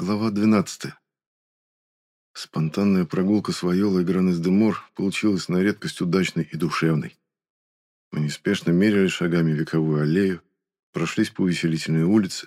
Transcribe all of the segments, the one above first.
Глава 12. Спонтанная прогулка с Вайолой Гранес-де-Мор получилась на редкость удачной и душевной. Мы неспешно мерили шагами вековую аллею, прошлись по увеселительной улице,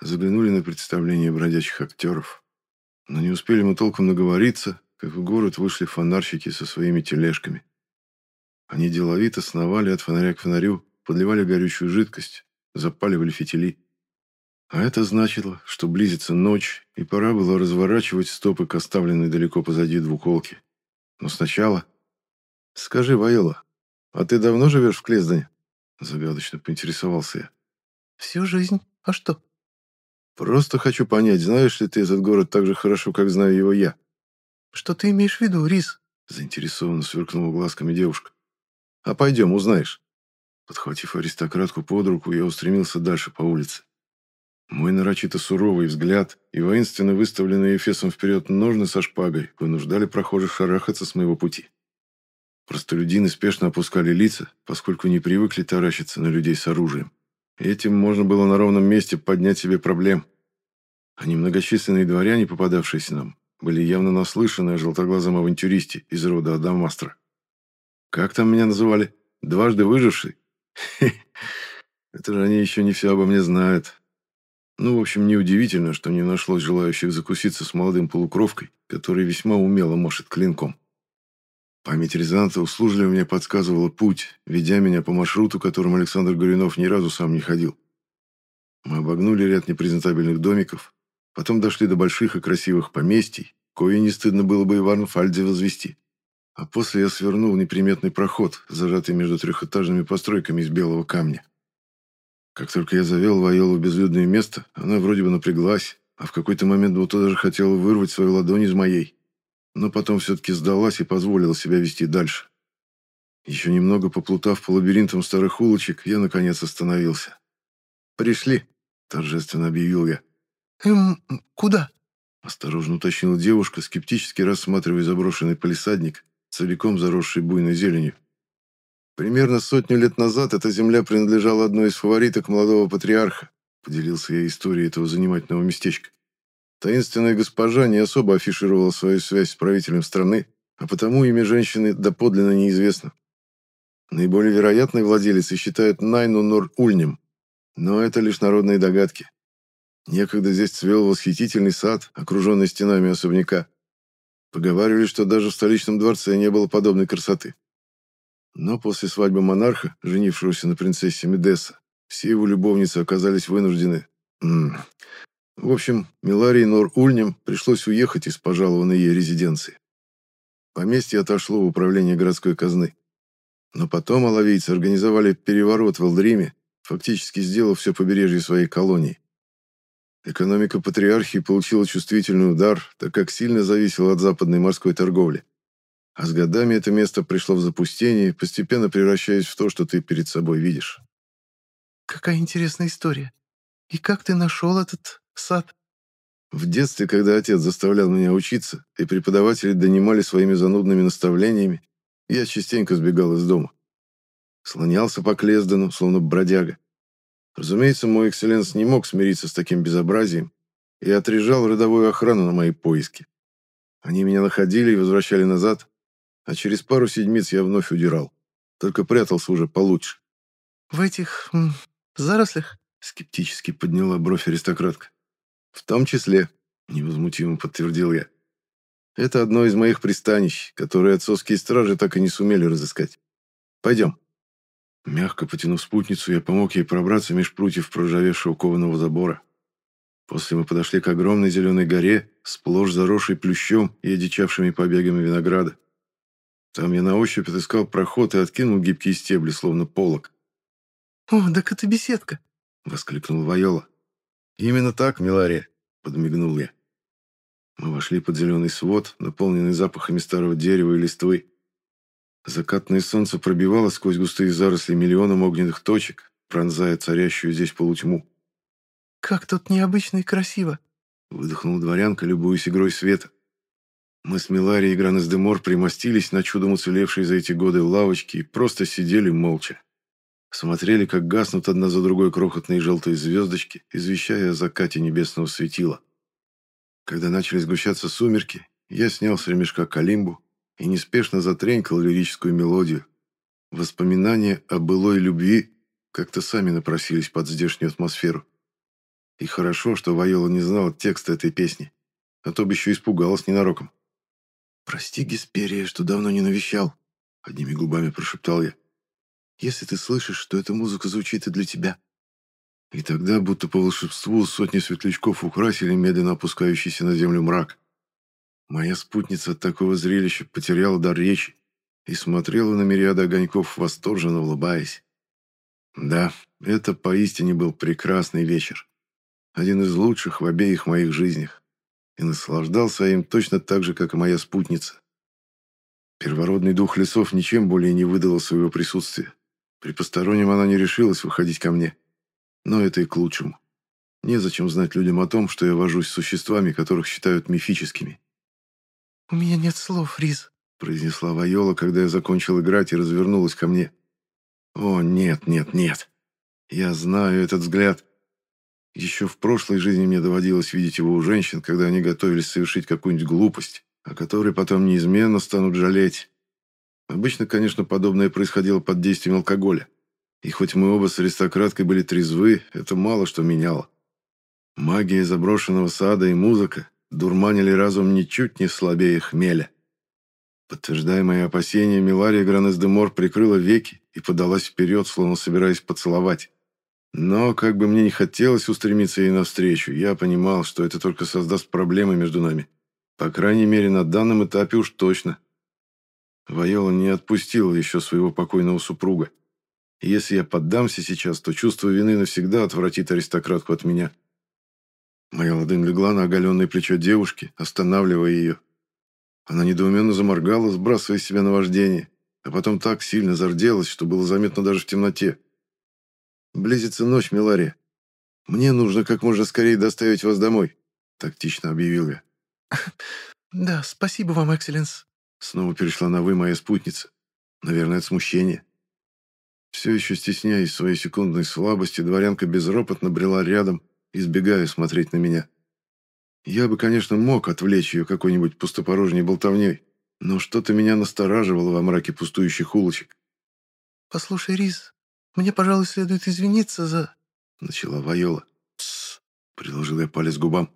заглянули на представление бродячих актеров. Но не успели мы толком наговориться, как в город вышли фонарщики со своими тележками. Они деловито сновали от фонаря к фонарю, подливали горючую жидкость, запаливали фитили. А это значило, что близится ночь, и пора было разворачивать стопы к оставленной далеко позади двуколке. Но сначала... «Скажи, Вайола, а ты давно живешь в Клездане?» Загадочно поинтересовался я. «Всю жизнь. А что?» «Просто хочу понять, знаешь ли ты этот город так же хорошо, как знаю его я?» «Что ты имеешь в виду, Рис?» Заинтересованно сверкнула глазками девушка. «А пойдем, узнаешь». Подхватив аристократку под руку, я устремился дальше по улице. Мой нарочито суровый взгляд и воинственно выставленные Эфесом вперед ножны со шпагой вынуждали прохожих шарахаться с моего пути. Простолюдины спешно опускали лица, поскольку не привыкли таращиться на людей с оружием. Этим можно было на ровном месте поднять себе проблем. А немногочисленные дворяне, попадавшиеся нам, были явно наслышаны о желтоглазом авантюристе из рода Адамастра. Как там меня называли? Дважды выживший? Это же они еще не все обо мне знают. Ну, в общем, неудивительно, что не нашлось желающих закуситься с молодым полукровкой, который весьма умело машет клинком. Память Рязанца услужливо мне подсказывала путь, ведя меня по маршруту, которым Александр Горюнов ни разу сам не ходил. Мы обогнули ряд непрезентабельных домиков, потом дошли до больших и красивых поместий, кое не стыдно было бы и в Арнфальде возвести. А после я свернул неприметный проход, зажатый между трехэтажными постройками из белого камня. Как только я завел Вайолу в безлюдное место, она вроде бы напряглась, а в какой-то момент будто даже хотела вырвать свою ладонь из моей. Но потом все-таки сдалась и позволила себя вести дальше. Еще немного поплутав по лабиринтам старых улочек, я, наконец, остановился. «Пришли», — торжественно объявил я. «Эм, куда?» — осторожно уточнила девушка, скептически рассматривая заброшенный палисадник, целиком заросший буйной зеленью. Примерно сотню лет назад эта земля принадлежала одной из фавориток молодого патриарха, поделился я историей этого занимательного местечка. Таинственная госпожа не особо афишировала свою связь с правителем страны, а потому имя женщины доподлинно неизвестно. Наиболее вероятной владелицей считают Найну Нор-Ульнем, но это лишь народные догадки. Некогда здесь цвел восхитительный сад, окруженный стенами особняка. Поговаривали, что даже в столичном дворце не было подобной красоты. Но после свадьбы монарха, женившегося на принцессе Медесса, все его любовницы оказались вынуждены... В общем, Миларии Нор-Ульнем пришлось уехать из пожалованной ей резиденции. Поместье отошло в управление городской казны. Но потом алавийцы организовали переворот в Элдриме, фактически сделав все побережье своей колонии. Экономика патриархии получила чувствительный удар, так как сильно зависела от западной морской торговли. А с годами это место пришло в запустение, постепенно превращаясь в то, что ты перед собой видишь. Какая интересная история. И как ты нашел этот сад? В детстве, когда отец заставлял меня учиться, и преподаватели донимали своими занудными наставлениями, я частенько сбегал из дома. Слонялся по Клездену, словно бродяга. Разумеется, мой экселленс не мог смириться с таким безобразием и отрежал родовую охрану на мои поиски. Они меня находили и возвращали назад, а через пару седмиц я вновь удирал. Только прятался уже получше. «В этих... Зарослях?» Скептически подняла бровь аристократка. «В том числе», — невозмутимо подтвердил я. «Это одно из моих пристанищ, которые отцовские стражи так и не сумели разыскать. Пойдем». Мягко потянув спутницу, я помог ей пробраться меж прутьев проржавевшего кованого забора. После мы подошли к огромной зеленой горе, сплошь заросшей плющом и одичавшими побегами винограда. Там я на ощупь отыскал проход и откинул гибкие стебли, словно полок. «О, так это беседка!» — воскликнул Вайола. «Именно так, Милария!» — подмигнул я. Мы вошли под зеленый свод, наполненный запахами старого дерева и листвы. Закатное солнце пробивало сквозь густые заросли миллионом огненных точек, пронзая царящую здесь полутьму. «Как тут необычно и красиво!» — выдохнула дворянка, любуясь игрой света. Мы с Миларией и Гранес-де-Мор примостились на чудом уцелевшие за эти годы лавочки и просто сидели молча. Смотрели, как гаснут одна за другой крохотные желтые звездочки, извещая о закате небесного светила. Когда начали сгущаться сумерки, я снял с ремешка калимбу и неспешно затренькал лирическую мелодию. Воспоминания о былой любви как-то сами напросились под здешнюю атмосферу. И хорошо, что Вайола не знала текста этой песни, а то бы еще испугалась ненароком. «Прости, Гесперия, что давно не навещал», — одними губами прошептал я. «Если ты слышишь, что эта музыка звучит и для тебя». И тогда, будто по волшебству, сотни светлячков украсили медленно опускающийся на землю мрак. Моя спутница от такого зрелища потеряла дар речи и смотрела на мириады огоньков, восторженно улыбаясь. Да, это поистине был прекрасный вечер. Один из лучших в обеих моих жизнях. И наслаждался им точно так же, как и моя спутница. Первородный дух лесов ничем более не выдала своего присутствия. При постороннем она не решилась выходить ко мне. Но это и к лучшему. Незачем знать людям о том, что я вожусь с существами, которых считают мифическими. «У меня нет слов, Риз», — произнесла Вайола, когда я закончил играть и развернулась ко мне. «О, нет, нет, нет. Я знаю этот взгляд. Еще в прошлой жизни мне доводилось видеть его у женщин, когда они готовились совершить какую-нибудь глупость, о которой потом неизменно станут жалеть. Обычно, конечно, подобное происходило под действием алкоголя. И хоть мы оба с аристократкой были трезвы, это мало что меняло. Магия заброшенного сада и музыка дурманили разум ничуть не слабее хмеля. Подтверждая мои опасения, Милария Гранес-де-Мор прикрыла веки и подалась вперед, словно собираясь поцеловать. Но, как бы мне не хотелось устремиться ей навстречу, я понимал, что это только создаст проблемы между нами. По крайней мере, на данном этапе уж точно. Вайола не отпустила еще своего покойного супруга. Если я поддамся сейчас, то чувство вины навсегда отвратит аристократку от меня. Моя ладонь легла на оголенное плечо девушки, останавливая ее. Она недоуменно заморгала, сбрасывая себя наваждение, а потом так сильно зарделась, что было заметно даже в темноте. «Близится ночь, Милария. Мне нужно как можно скорее доставить вас домой», — тактично объявил я. «Да, спасибо вам, Экселленс». Снова перешла на «вы» моя спутница. Наверное, от смущения. Все еще стесняясь своей секундной слабости, дворянка безропотно брела рядом, избегая смотреть на меня. Я бы, конечно, мог отвлечь ее какой-нибудь пустопорожней болтовней, но что-то меня настораживало во мраке пустующих улочек. «Послушай, Риз, мне, пожалуй, следует извиниться за...» — начала Вайола. «Тссс!» — приложил я палец к губам.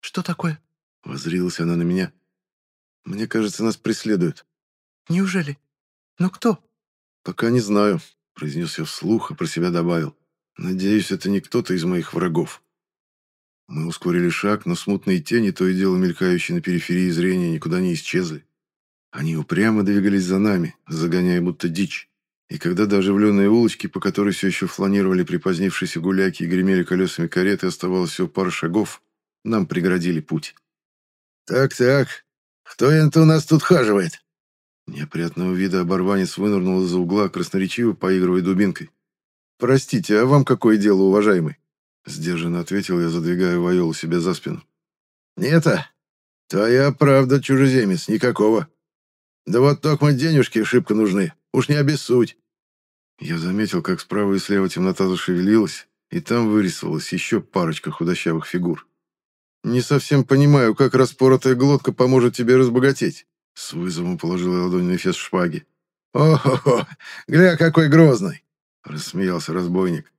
«Что такое?» — возрилась она на меня. «Мне кажется, нас преследуют». «Неужели? Но кто?» «Пока не знаю», — произнес я вслух и про себя добавил. «Надеюсь, это не кто-то из моих врагов». Мы ускорили шаг, но смутные тени, то и дело мелькающие на периферии зрения, никуда не исчезли. Они упрямо двигались за нами, загоняя будто дичь. И когда до оживленной улочки, по которой все еще фланировали припозднившиеся гуляки и гремели колесами кареты, оставалось всего пара шагов, нам преградили путь. «Так-так, кто это у нас тут хаживает?» Неопрятного вида оборванец вынырнул из-за угла, красноречиво поигрывая дубинкой. «Простите, а вам какое дело, уважаемый?» Сдержанно ответил я, задвигая Вайолу себе за спину. «Не-то. Твоя правда, чужеземец, никакого. Да вот только денежки шибко нужны. Уж не обессудь». Я заметил, как справа и слева темнота зашевелилась, и там вырисовалась еще парочка худощавых фигур. «Не совсем понимаю, как распоротая глотка поможет тебе разбогатеть», с вызовом положил ладонь на эфес шпаги. «О-хо-хо! Гля, какой грозный!» — рассмеялся разбойник.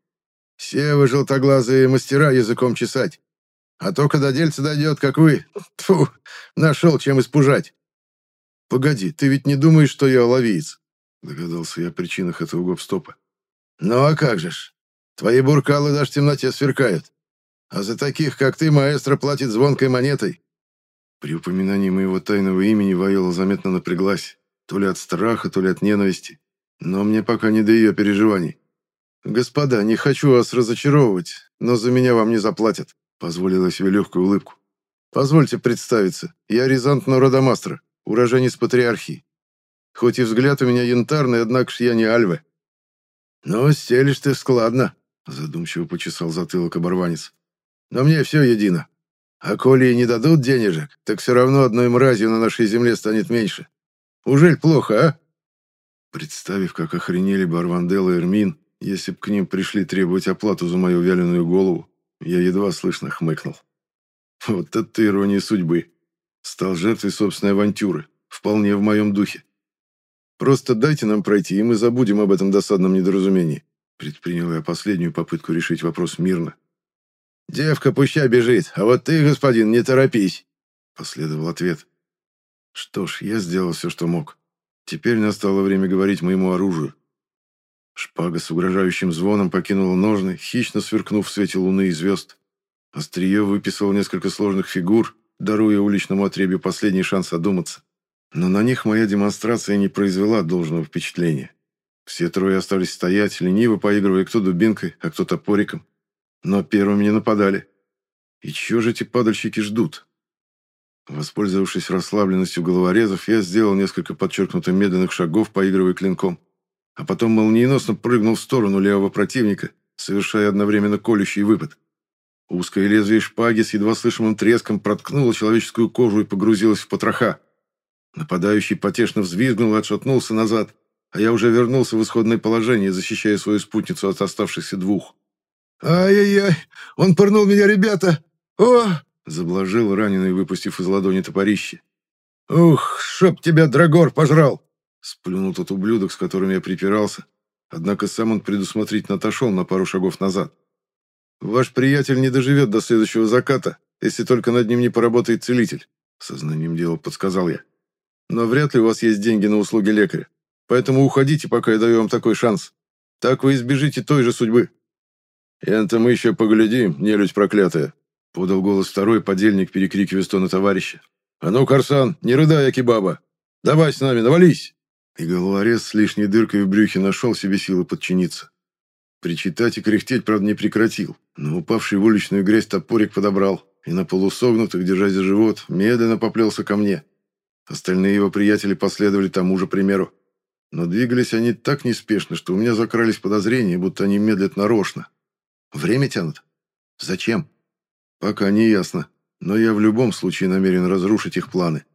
«Все вы желтоглазые мастера языком чесать. А то, когда дельце дойдет, как вы, тфу, нашел чем испужать». «Погоди, ты ведь не думаешь, что я ловиец?» Догадался я о причинах этого гоп-стопа. «Ну а как же ж? Твои буркалы даже в темноте сверкают. А за таких, как ты, маэстро платит звонкой монетой. При упоминании моего тайного имени Вайола заметно напряглась, то ли от страха, то ли от ненависти. Но мне пока не до ее переживаний. «Господа, не хочу вас разочаровывать, но за меня вам не заплатят», — позволила себе легкую улыбку. «Позвольте представиться, я Рязант Нородомастро, уроженец патриархии. Хоть и взгляд у меня янтарный, однако ж я не Альве». «Ну, стелишь ты складно», — задумчиво почесал затылок оборванец. «Но мне все едино. А коли и не дадут денежек, так все равно одной мразью на нашей земле станет меньше. Ужель плохо, а? Представив, как охренели бы Арвандел и Эрмин, если б к ним пришли требовать оплату за мою вяленую голову, я едва слышно хмыкнул. Вот это ирония судьбы. Стал жертвой собственной авантюры. Вполне в моем духе. Просто дайте нам пройти, и мы забудем об этом досадном недоразумении. Предпринял я последнюю попытку решить вопрос мирно. «Девка пуща бежит, а вот ты, господин, не торопись!» Последовал ответ. Что ж, я сделал все, что мог. Теперь настало время говорить моему оружию. Шпага с угрожающим звоном покинула ножны, хищно сверкнув в свете луны и звезд. Острие выписало несколько сложных фигур, даруя уличному отребью последний шанс одуматься. Но на них моя демонстрация не произвела должного впечатления. Все трое остались стоять, лениво поигрывая кто дубинкой, а кто топориком. Но первыми не нападали. И чего же эти падальщики ждут? Воспользовавшись расслабленностью головорезов, я сделал несколько подчеркнуто медленных шагов, поигрывая клинком. А потом молниеносно прыгнул в сторону левого противника, совершая одновременно колющий выпад. Узкое лезвие шпаги с едва слышимым треском проткнуло человеческую кожу и погрузилось в потроха. Нападающий потешно взвизгнул и отшатнулся назад, а я уже вернулся в исходное положение, защищая свою спутницу от оставшихся двух. «Ай-яй-яй! Он пырнул меня, ребята! О!» — заблажил раненый, выпустив из ладони топорище. «Ух, чтоб тебя Драгор пожрал!» — сплюнул тот ублюдок, с которым я припирался, однако сам он предусмотрительно отошел на пару шагов назад. «Ваш приятель не доживет до следующего заката, если только над ним не поработает целитель», — сознанием дела подсказал я. Но вряд ли у вас есть деньги на услуги лекаря. Поэтому уходите, пока я даю вам такой шанс. Так вы избежите той же судьбы». «Это мы еще поглядим, нелюдь проклятая», — подал голос второй подельник, перекрикивая стоны товарища. «А ну, Корсан, не рыдай, Акибаба! Давай с нами, навались!» И головорез с лишней дыркой в брюхе нашел себе силы подчиниться. Причитать и кряхтеть, правда, не прекратил, но упавший в уличную грязь топорик подобрал и на полусогнутых, держась за живот, медленно поплелся ко мне. Остальные его приятели последовали тому же примеру. Но двигались они так неспешно, что у меня закрались подозрения, будто они медлят нарочно. Время тянут? Зачем? Пока не ясно, но я в любом случае намерен разрушить их планы.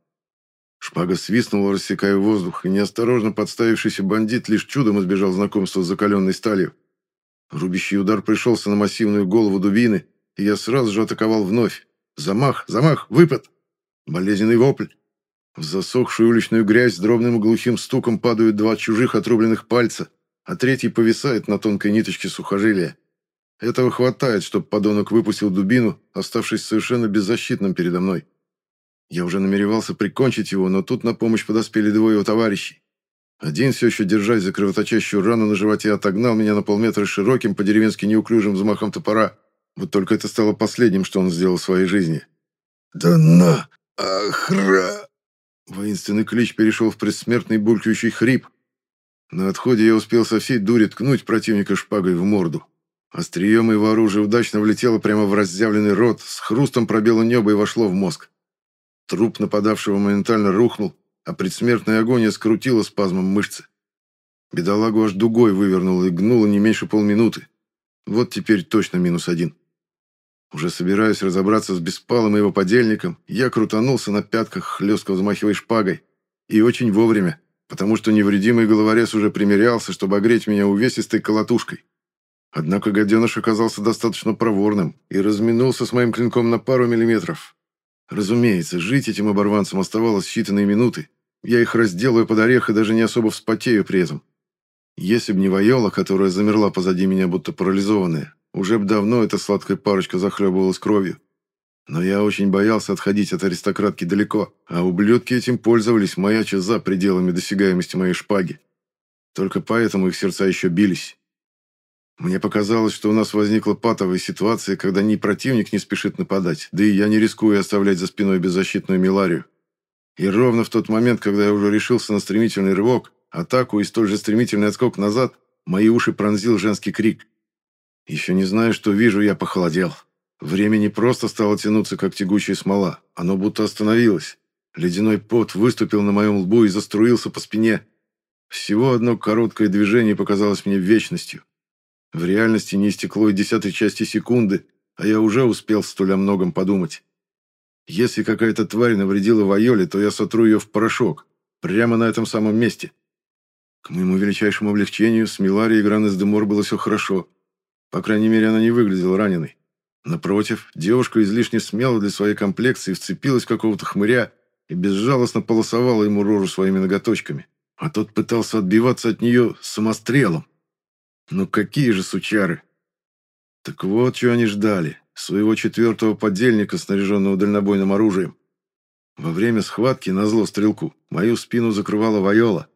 Шпага свистнула, рассекая воздух, и неосторожно подставившийся бандит лишь чудом избежал знакомства с закаленной сталью. Рубящий удар пришелся на массивную голову дубины, и я сразу же атаковал вновь. Замах, замах, выпад! Болезненный вопль. В засохшую уличную грязь с дробным глухим стуком падают два чужих отрубленных пальца, а третий повисает на тонкой ниточке сухожилия. Этого хватает, чтобы подонок выпустил дубину, оставшись совершенно беззащитным передо мной. Я уже намеревался прикончить его, но тут на помощь подоспели двое его товарищей. Один, все еще держась за кровоточащую рану на животе, отогнал меня на полметра широким, по-деревенски неуклюжим взмахом топора. Вот только это стало последним, что он сделал в своей жизни. «Да на! Охра!» Воинственный клич перешел в предсмертный булькающий хрип. На отходе я успел со всей дури ткнуть противника шпагой в морду. Острием его оружия удачно влетело прямо в разъявленный рот, с хрустом пробило небо и вошло в мозг. Труп нападавшего моментально рухнул, а предсмертная агония скрутила спазмом мышцы. Бедолагу аж дугой вывернуло и гнуло не меньше полминуты. Вот теперь точно минус один. Уже собираюсь разобраться с Беспалом и его подельником, я крутанулся на пятках, хлестко взмахивая шпагой. И очень вовремя, потому что невредимый головорез уже примерялся, чтобы огреть меня увесистой колотушкой. Однако гаденыш оказался достаточно проворным и разминулся с моим клинком на пару миллиметров. Разумеется, жить этим оборванцам оставалось считанные минуты. Я их разделаю под орех и даже не особо вспотею при этом. Если б не Вайола, которая замерла позади меня, будто парализованная, уже б давно эта сладкая парочка захлебывалась кровью. Но я очень боялся отходить от аристократки далеко, а ублюдки этим пользовались, маяча за пределами досягаемости моей шпаги. Только поэтому их сердца еще бились. Мне показалось, что у нас возникла патовая ситуация, когда ни противник не спешит нападать, да и я не рискую оставлять за спиной беззащитную Миларию. И ровно в тот момент, когда я уже решился на стремительный рывок, атаку и столь же стремительный отскок назад, мои уши пронзил женский крик. Еще не зная, что вижу, я похолодел. Время не просто стало тянуться, как тягучая смола. Оно будто остановилось. Ледяной пот выступил на моем лбу и заструился по спине. Всего одно короткое движение показалось мне вечностью. В реальности не истекло и десятой части секунды, а я уже успел столь о многом подумать. Если какая-то тварь навредила Вайоле, то я сотру ее в порошок. Прямо на этом самом месте. К моему величайшему облегчению, с Миларией Гранес де Мор было все хорошо. По крайней мере, она не выглядела раненой. Напротив, девушка излишне смела для своей комплекции вцепилась в какого-то хмыря и безжалостно полосовала ему рожу своими ноготочками, а тот пытался отбиваться от нее самострелом. Ну какие же сучары! Так вот, чего они ждали. Своего четвертого подельника, снаряженного дальнобойным оружием. Во время схватки, на зло стрелку, мою спину закрывала Вайола.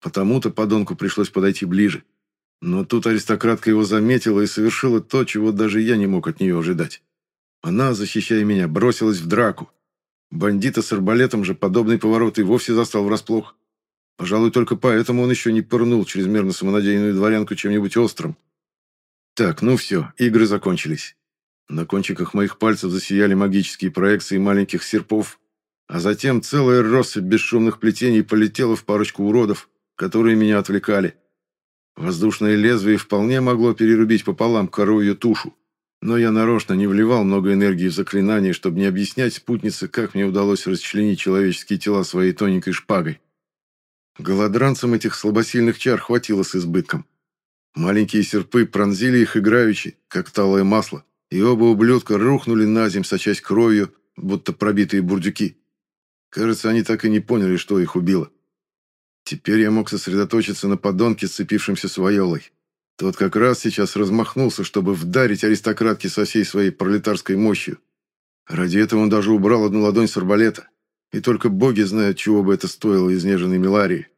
Потому-то подонку пришлось подойти ближе. Но тут аристократка его заметила и совершила то, чего даже я не мог от нее ожидать. Она, защищая меня, бросилась в драку. Бандита с арбалетом же подобный поворот и вовсе застал врасплох. Пожалуй, только поэтому он еще не пырнул чрезмерно самонадеянную дворянку чем-нибудь острым. Так, ну все, игры закончились. На кончиках моих пальцев засияли магические проекции маленьких серпов, а затем целая россыпь бесшумных плетений полетела в парочку уродов, которые меня отвлекали. Воздушное лезвие вполне могло перерубить пополам коровью тушу, но я нарочно не вливал много энергии в заклинание, чтобы не объяснять спутнице, как мне удалось расчленить человеческие тела своей тоненькой шпагой. Голодранцам этих слабосильных чар хватило с избытком. Маленькие серпы пронзили их играючи, как талое масло, и оба ублюдка рухнули на земь, сочась кровью, будто пробитые бурдюки. Кажется, они так и не поняли, что их убило. Теперь я мог сосредоточиться на подонке, сцепившемся с Вайолой. Тот как раз сейчас размахнулся, чтобы вдарить аристократке со всей своей пролетарской мощью. Ради этого он даже убрал одну ладонь с арбалета. И только боги знают, чего бы это стоило изнеженной Миларии.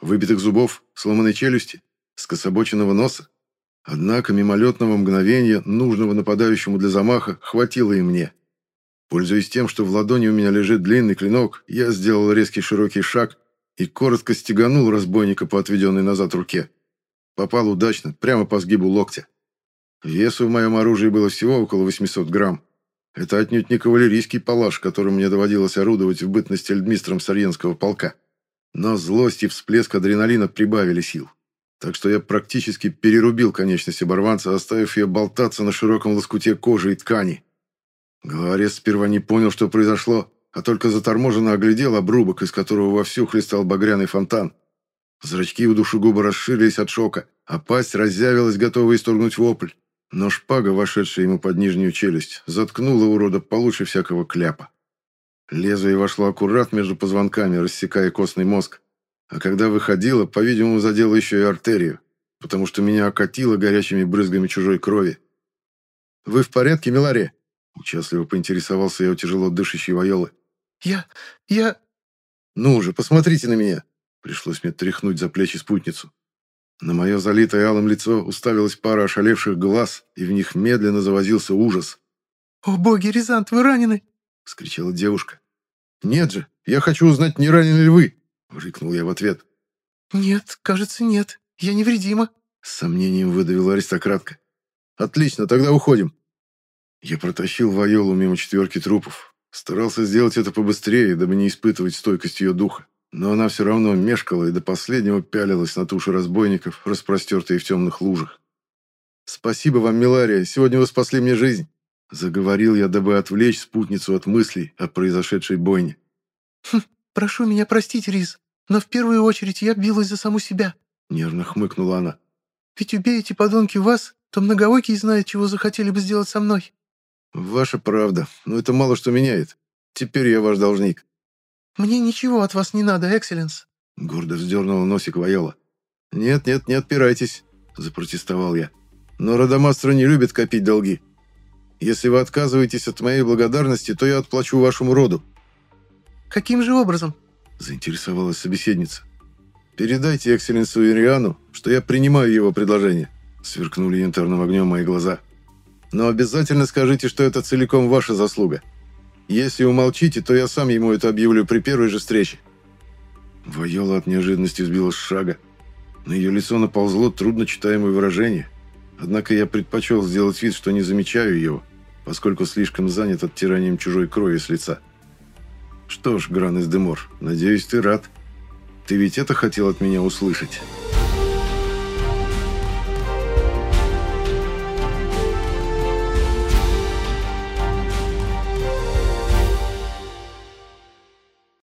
Выбитых зубов, сломанной челюсти, скособоченного носа. Однако мимолетного мгновения, нужного нападающему для замаха, хватило и мне. Пользуясь тем, что в ладони у меня лежит длинный клинок, я сделал резкий широкий шаг и коротко стеганул разбойника по отведенной назад руке. Попал удачно, прямо по сгибу локтя. Весу в моем оружии было всего около 800 грамм. Это отнюдь не кавалерийский палаш, которым мне доводилось орудовать в бытности эльдмистром Сарьенского полка. Но злость и всплеск адреналина прибавили сил. Так что я практически перерубил конечность оборванца, оставив ее болтаться на широком лоскуте кожи и ткани. Главарец сперва не понял, что произошло, а только заторможенно оглядел обрубок, из которого вовсю хлестал багряный фонтан. Зрачки у душегуба расширились от шока, а пасть разъявилась, готовая исторгнуть вопль. Но шпага, вошедшая ему под нижнюю челюсть, заткнула урода получше всякого кляпа. Лезвие вошло аккурат между позвонками, рассекая костный мозг. А когда выходило, по-видимому, задело еще и артерию, потому что меня окатило горячими брызгами чужой крови. «Вы в порядке, Миларе?» Участливо поинтересовался я у тяжело дышащей Вайолы. «Я... я...» «Ну же, посмотрите на меня!» Пришлось мне тряхнуть за плечи спутницу. На мое залитое алым лицо уставилась пара ошалевших глаз, и в них медленно завозился ужас. «О боги, Рязант, вы ранены!» — скричала девушка. «Нет же, я хочу узнать, не ранены ли вы!» — рыкнул я в ответ. «Нет, кажется, нет. Я невредима», — с сомнением выдавила аристократка. «Отлично, тогда уходим». Я протащил Вайолу мимо четверки трупов, Старался сделать это побыстрее, дабы не испытывать стойкость ее духа. Но она все равно мешкала и до последнего пялилась на туши разбойников, распростертые в темных лужах. «Спасибо вам, Милария, сегодня вы спасли мне жизнь», заговорил я, дабы отвлечь спутницу от мыслей о произошедшей бойне. «Хм, прошу меня простить, Риз, но в первую очередь я билась за саму себя», нервно хмыкнула она. «Ведь убейте, подонки, вас, то многоокий знает, чего захотели бы сделать со мной». «Ваша правда, но это мало что меняет. Теперь я ваш должник». «Мне ничего от вас не надо, Экселленс», — гордо вздернула носик Вайола. «Нет, нет, не отпирайтесь», — запротестовал я. «Но Радамастро не любит копить долги. Если вы отказываетесь от моей благодарности, то я отплачу вашему роду». «Каким же образом?» — заинтересовалась собеседница. «Передайте Экселленсу Ириану, что я принимаю его предложение», — сверкнули янтарным огнем мои глаза. Но обязательно скажите, что это целиком ваша заслуга. Если умолчите, то я сам ему это объявлю при первой же встрече». Вайола от неожиданности сбилась с шага. На ее лицо наползло трудночитаемое выражение. Однако я предпочел сделать вид, что не замечаю его, поскольку слишком занят оттиранием чужой крови с лица. «Что ж, Гран из Демор, надеюсь, ты рад. Ты ведь это хотел от меня услышать?»